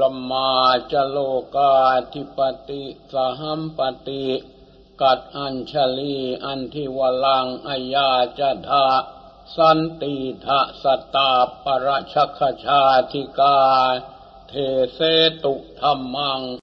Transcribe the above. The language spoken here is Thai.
ลมาจโลกาธิปติสหัมปติกัดอัญชลีอันทิวลังอายาจธาสันติทะสตาปรชคชาธิกา เทเสตุธรรมัง